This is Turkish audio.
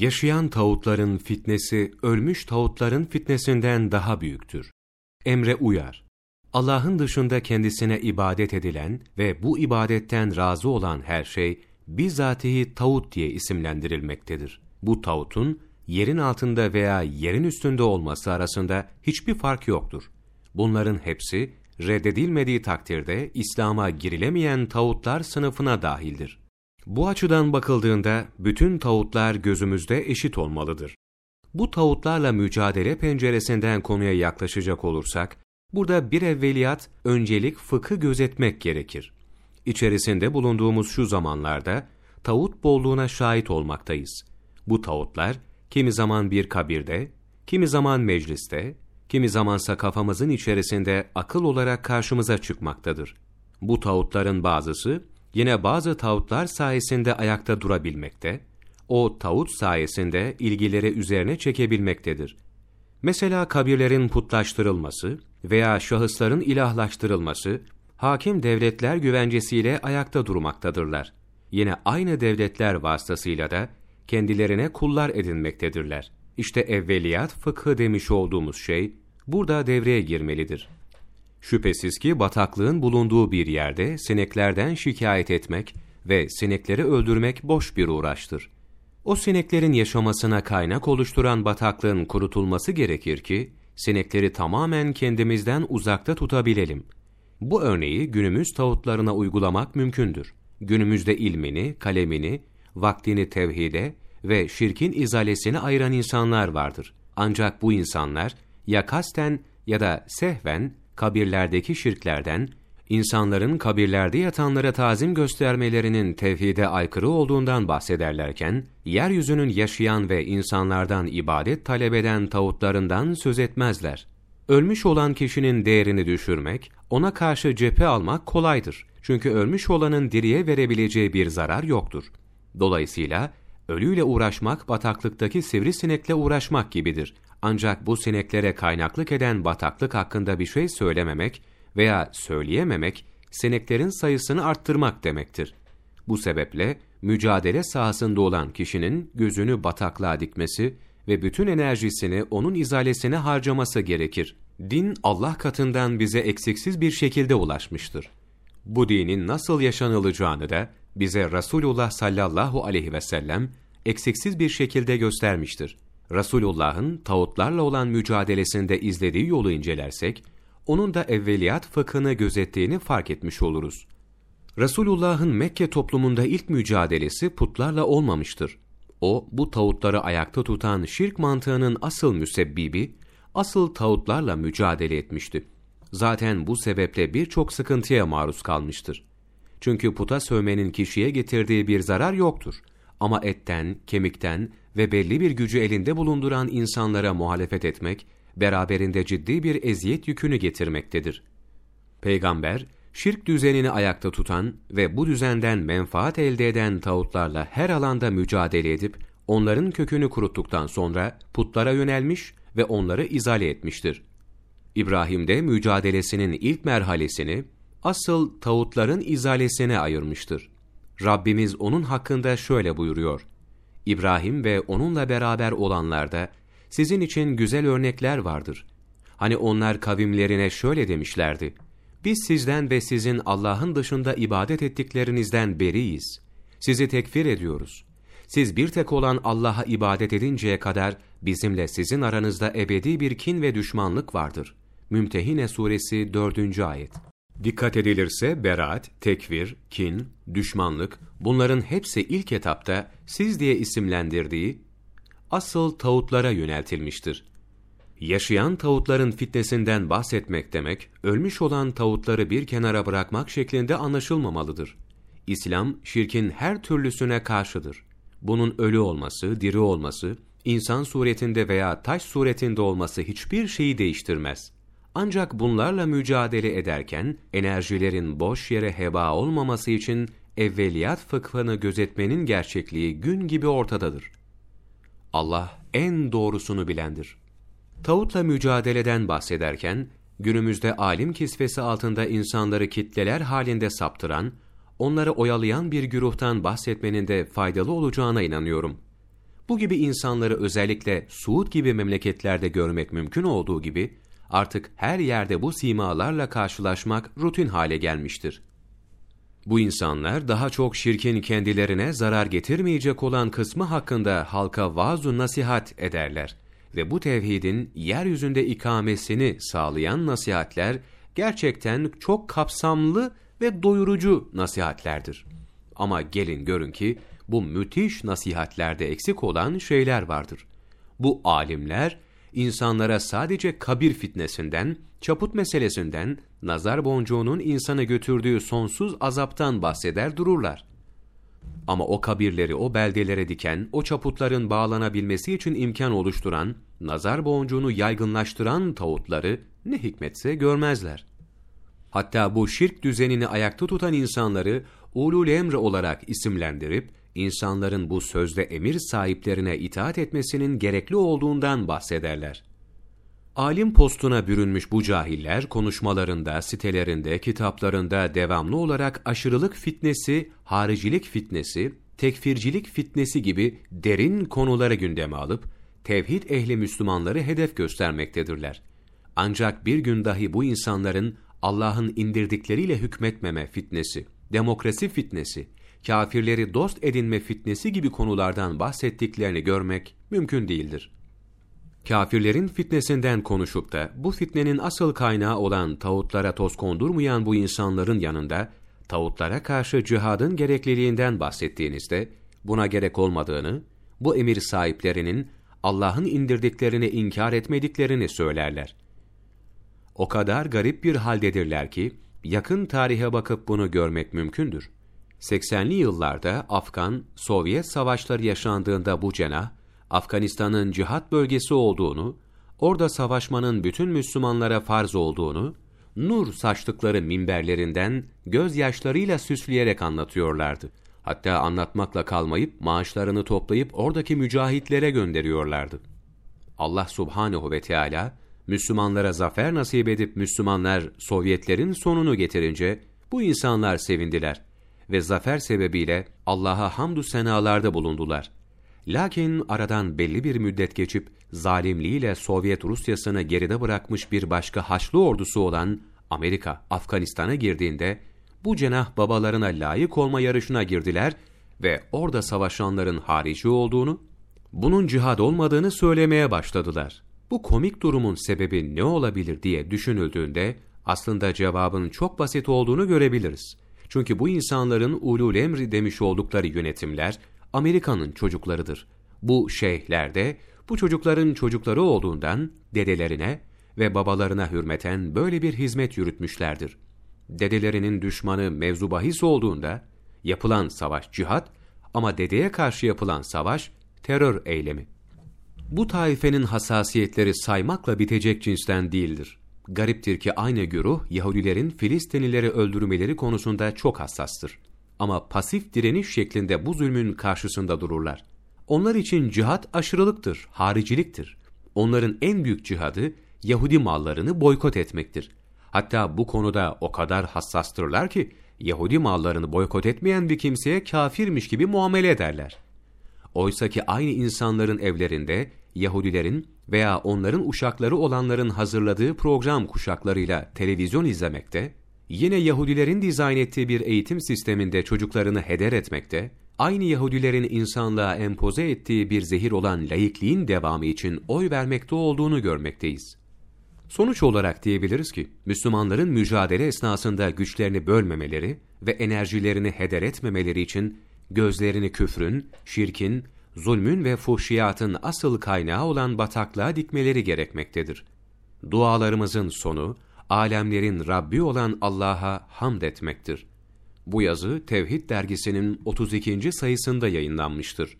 Yaşayan tağutların fitnesi, ölmüş tağutların fitnesinden daha büyüktür. Emre uyar. Allah'ın dışında kendisine ibadet edilen ve bu ibadetten razı olan her şey, bizatihi tağut diye isimlendirilmektedir. Bu tağutun, yerin altında veya yerin üstünde olması arasında hiçbir fark yoktur. Bunların hepsi, reddedilmediği takdirde İslam'a girilemeyen tağutlar sınıfına dahildir. Bu açıdan bakıldığında bütün tağutlar gözümüzde eşit olmalıdır. Bu tağutlarla mücadele penceresinden konuya yaklaşacak olursak, burada bir evveliyat, öncelik fıkı gözetmek gerekir. İçerisinde bulunduğumuz şu zamanlarda, tağut bolluğuna şahit olmaktayız. Bu tağutlar, kimi zaman bir kabirde, kimi zaman mecliste, kimi zamansa kafamızın içerisinde akıl olarak karşımıza çıkmaktadır. Bu tağutların bazısı, yine bazı tağutlar sayesinde ayakta durabilmekte, o tağut sayesinde ilgileri üzerine çekebilmektedir. Mesela kabirlerin putlaştırılması veya şahısların ilahlaştırılması, hakim devletler güvencesiyle ayakta durmaktadırlar. Yine aynı devletler vasıtasıyla da kendilerine kullar edinmektedirler. İşte evveliyat fıkhı demiş olduğumuz şey, burada devreye girmelidir. Şüphesiz ki bataklığın bulunduğu bir yerde sineklerden şikayet etmek ve sinekleri öldürmek boş bir uğraştır. O sineklerin yaşamasına kaynak oluşturan bataklığın kurutulması gerekir ki, sinekleri tamamen kendimizden uzakta tutabilelim. Bu örneği günümüz tağutlarına uygulamak mümkündür. Günümüzde ilmini, kalemini, vaktini tevhide ve şirkin izalesini ayıran insanlar vardır. Ancak bu insanlar ya kasten ya da sehven kabirlerdeki şirklerden, insanların kabirlerde yatanlara tazim göstermelerinin tevhide aykırı olduğundan bahsederlerken, yeryüzünün yaşayan ve insanlardan ibadet talep eden tağutlarından söz etmezler. Ölmüş olan kişinin değerini düşürmek, ona karşı cephe almak kolaydır. Çünkü ölmüş olanın diriye verebileceği bir zarar yoktur. Dolayısıyla, ölüyle uğraşmak bataklıktaki sivrisinekle uğraşmak gibidir. Ancak bu sineklere kaynaklık eden bataklık hakkında bir şey söylememek veya söyleyememek, sineklerin sayısını arttırmak demektir. Bu sebeple mücadele sahasında olan kişinin gözünü bataklığa dikmesi ve bütün enerjisini onun izalesine harcaması gerekir. Din Allah katından bize eksiksiz bir şekilde ulaşmıştır. Bu dinin nasıl yaşanılacağını da bize Resulullah sallallahu aleyhi ve sellem eksiksiz bir şekilde göstermiştir. Resulullah'ın tağutlarla olan mücadelesinde izlediği yolu incelersek, onun da evveliyat fıkhını gözettiğini fark etmiş oluruz. Resulullah'ın Mekke toplumunda ilk mücadelesi putlarla olmamıştır. O, bu tağutları ayakta tutan şirk mantığının asıl müsebbibi, asıl tağutlarla mücadele etmişti. Zaten bu sebeple birçok sıkıntıya maruz kalmıştır. Çünkü puta sövmenin kişiye getirdiği bir zarar yoktur. Ama etten, kemikten ve belli bir gücü elinde bulunduran insanlara muhalefet etmek, beraberinde ciddi bir eziyet yükünü getirmektedir. Peygamber, şirk düzenini ayakta tutan ve bu düzenden menfaat elde eden tağutlarla her alanda mücadele edip, onların kökünü kuruttuktan sonra putlara yönelmiş ve onları izale etmiştir. İbrahim de mücadelesinin ilk merhalesini, asıl tağutların izalesine ayırmıştır. Rabbimiz onun hakkında şöyle buyuruyor. İbrahim ve onunla beraber olanlarda sizin için güzel örnekler vardır. Hani onlar kavimlerine şöyle demişlerdi. Biz sizden ve sizin Allah'ın dışında ibadet ettiklerinizden beriyiz. Sizi tekfir ediyoruz. Siz bir tek olan Allah'a ibadet edinceye kadar bizimle sizin aranızda ebedi bir kin ve düşmanlık vardır. Mümtehine suresi 4. ayet. Dikkat edilirse beraat, tekvir, kin, düşmanlık bunların hepsi ilk etapta siz diye isimlendirdiği asıl tağutlara yöneltilmiştir. Yaşayan tağutların fitnesinden bahsetmek demek, ölmüş olan tağutları bir kenara bırakmak şeklinde anlaşılmamalıdır. İslam, şirkin her türlüsüne karşıdır. Bunun ölü olması, diri olması, insan suretinde veya taş suretinde olması hiçbir şeyi değiştirmez. Ancak bunlarla mücadele ederken enerjilerin boş yere heba olmaması için evveliyat fıkhını gözetmenin gerçekliği gün gibi ortadadır. Allah en doğrusunu bilendir. Tağutla mücadeleden bahsederken, günümüzde alim kisvesi altında insanları kitleler halinde saptıran, onları oyalayan bir güruhtan bahsetmenin de faydalı olacağına inanıyorum. Bu gibi insanları özellikle Suud gibi memleketlerde görmek mümkün olduğu gibi, artık her yerde bu simalarla karşılaşmak rutin hale gelmiştir. Bu insanlar daha çok şirkin kendilerine zarar getirmeyecek olan kısmı hakkında halka vaaz nasihat ederler ve bu tevhidin yeryüzünde ikamesini sağlayan nasihatler gerçekten çok kapsamlı ve doyurucu nasihatlerdir. Ama gelin görün ki bu müthiş nasihatlerde eksik olan şeyler vardır. Bu alimler insanlara sadece kabir fitnesinden, çaput meselesinden, nazar boncuğunun insanı götürdüğü sonsuz azaptan bahseder dururlar. Ama o kabirleri o beldelere diken, o çaputların bağlanabilmesi için imkan oluşturan, nazar boncuğunu yaygınlaştıran tağutları ne hikmetse görmezler. Hatta bu şirk düzenini ayakta tutan insanları ulul emre olarak isimlendirip, insanların bu sözde emir sahiplerine itaat etmesinin gerekli olduğundan bahsederler. Alim postuna bürünmüş bu cahiller konuşmalarında, sitelerinde, kitaplarında devamlı olarak aşırılık fitnesi, haricilik fitnesi, tekfircilik fitnesi gibi derin konuları gündeme alıp tevhid ehli Müslümanları hedef göstermektedirler. Ancak bir gün dahi bu insanların Allah'ın indirdikleriyle hükmetmeme fitnesi, demokrasi fitnesi, kafirleri dost edinme fitnesi gibi konulardan bahsettiklerini görmek mümkün değildir. Kafirlerin fitnesinden konuşup da bu fitnenin asıl kaynağı olan tağutlara toz kondurmayan bu insanların yanında tağutlara karşı cihadın gerekliliğinden bahsettiğinizde buna gerek olmadığını, bu emir sahiplerinin Allah'ın indirdiklerini inkar etmediklerini söylerler. O kadar garip bir haldedirler ki yakın tarihe bakıp bunu görmek mümkündür. 80'li yıllarda Afgan, Sovyet savaşları yaşandığında bu cenah, Afganistan'ın cihat bölgesi olduğunu, orada savaşmanın bütün Müslümanlara farz olduğunu, nur saçtıkları minberlerinden gözyaşlarıyla süsleyerek anlatıyorlardı. Hatta anlatmakla kalmayıp maaşlarını toplayıp oradaki mücahitlere gönderiyorlardı. Allah subhanehu ve Teala Müslümanlara zafer nasip edip Müslümanlar Sovyetlerin sonunu getirince bu insanlar sevindiler ve zafer sebebiyle Allah'a hamdü senalarda bulundular. Lakin aradan belli bir müddet geçip zalimliğiyle Sovyet Rusyasını geride bırakmış bir başka Haçlı ordusu olan Amerika Afganistan'a girdiğinde bu cenah babalarına layık olma yarışına girdiler ve orada savaşanların harici olduğunu, bunun cihad olmadığını söylemeye başladılar. Bu komik durumun sebebi ne olabilir diye düşünüldüğünde aslında cevabın çok basit olduğunu görebiliriz. Çünkü bu insanların ulul emri demiş oldukları yönetimler Amerika'nın çocuklarıdır. Bu şeyhler de bu çocukların çocukları olduğundan dedelerine ve babalarına hürmeten böyle bir hizmet yürütmüşlerdir. Dedelerinin düşmanı mevzu bahis olduğunda yapılan savaş cihat ama dedeye karşı yapılan savaş terör eylemi. Bu taifenin hassasiyetleri saymakla bitecek cinsten değildir. Gariptir ki aynı güruh Yahudilerin Filistinlileri öldürmeleri konusunda çok hassastır. Ama pasif direniş şeklinde bu zulmün karşısında dururlar. Onlar için cihat aşırılıktır, hariciliktir. Onların en büyük cihadı Yahudi mallarını boykot etmektir. Hatta bu konuda o kadar hassastırlar ki Yahudi mallarını boykot etmeyen bir kimseye kafirmiş gibi muamele ederler. Oysa ki aynı insanların evlerinde Yahudilerin veya onların uşakları olanların hazırladığı program kuşaklarıyla televizyon izlemekte, yine Yahudilerin dizayn ettiği bir eğitim sisteminde çocuklarını heder etmekte, aynı Yahudilerin insanlığa empoze ettiği bir zehir olan laikliğin devamı için oy vermekte olduğunu görmekteyiz. Sonuç olarak diyebiliriz ki, Müslümanların mücadele esnasında güçlerini bölmemeleri ve enerjilerini heder etmemeleri için gözlerini küfrün, şirkin, zulmün ve fuhşiyatın asıl kaynağı olan bataklığa dikmeleri gerekmektedir. Dualarımızın sonu, alemlerin Rabbi olan Allah'a hamd etmektir. Bu yazı Tevhid dergisinin 32. sayısında yayınlanmıştır.